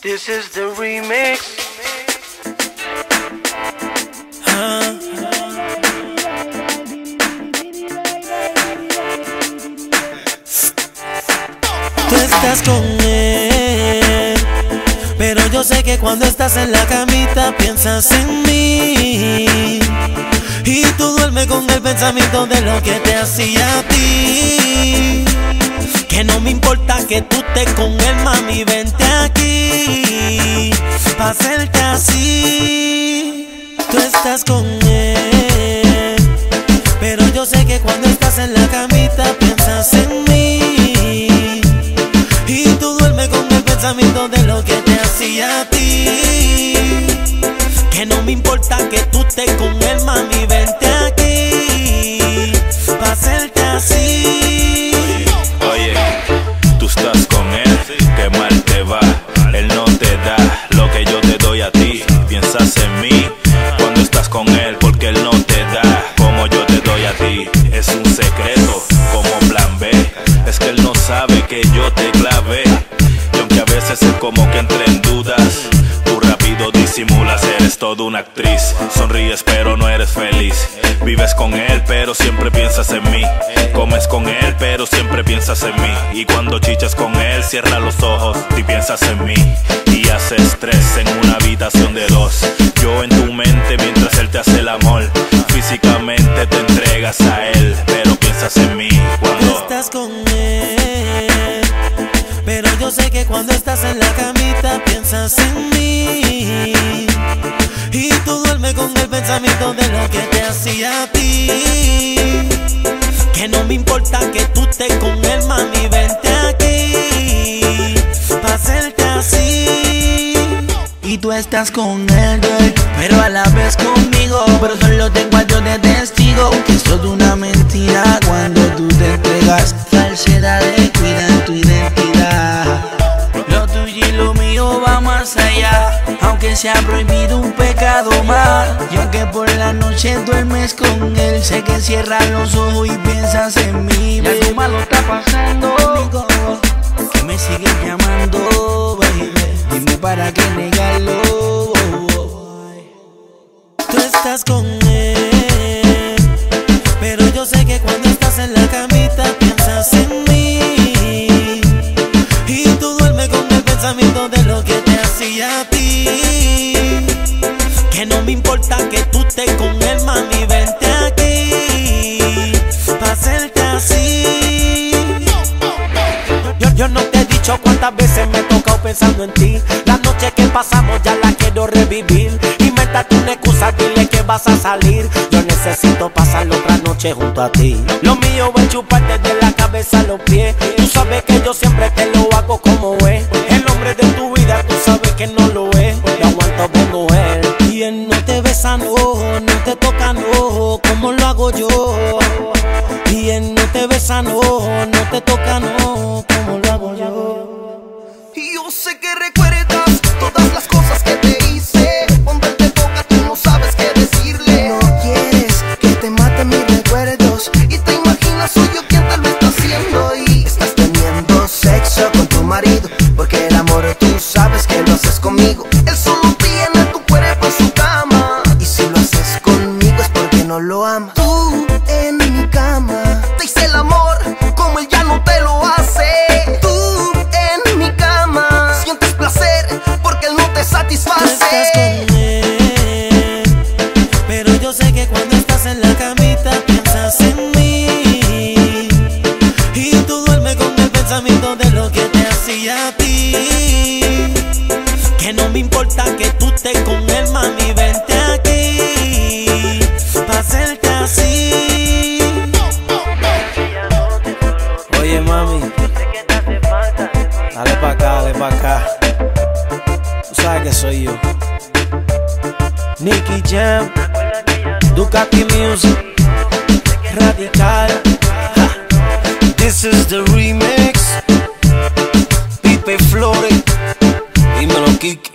This is the remix. Tú estás con él, pero yo sé que cuando estás en la camita piensas en mí. Y tú duermes con el pensamiento de lo que te hacía a ti. Que no me importa que tú estés con él, mami, vente aquí. Pa' hacerte así. Tú estás con él. Pero yo sé que cuando estás en la camita piensas en mí. Y tú duermes con el pensamiento de lo que te hacía a ti. Que no me importa que tú estés con él, mami, vente aquí. Piensas en mí cuando estás con él, porque él no te da como yo te doy a ti. Es un secreto, como plan B. Es que él no sabe que yo te clavé. Y aunque a veces es como que entre en dudas, tú rápido disimulas, eres toda una actriz. Sonríes, pero no eres feliz. Vives con él, pero siempre piensas en mí. Comes con él, pero siempre piensas en mí. Y cuando chichas con él, cierra los ojos y piensas en mí. Piensas en mí. Y tú duermes con el pensamiento de lo que te hacía a ti. Que no me importa que tú estés con él, mami, vente aquí. Pa' hacerte así. Y tú estás con él, pero a la vez conmigo. Pero solo tengo a yo de testigo. Allá. Aunque sea prohibido un pecado más. Y aunque por la noche duermes con él, sé que cierras los ojos y piensas en mí. Y algo malo está pasando. Que me sigues llamando, baby. Dime para qué negarlo. Tú estás con él, pero yo sé que cuando estás en la camita piensas en mí. Y tú duermes con el pensamiento de lo que te hacía a ti. Pensando en ti. La noche que pasamos ya la quiero revivir. Invéntate una excusa, dile que vas a salir. Yo necesito pasar otra noche junto a ti. Lo mío es chuparte de la cabeza a los pies. Tú sabes que yo siempre te lo hago como es. El hombre de tu vida, tú sabes que no lo es. Yo aguanto como él. Y él no te besa, no, no te toca, no, como lo hago yo. Y él no te besa, no, no te toca, no, que recuerdas pensamiento de lo que te hacía a ti. Que no me importa que tú estés con él, mami, vente aquí. Pa' hacerte así. Oye, mami. Dale pa' acá, dale pa' acá. Tú sabes que soy yo. Nicky Jam, Ducati Music, Radical. This is the remix. Pipe Flores, dímelo, Kike.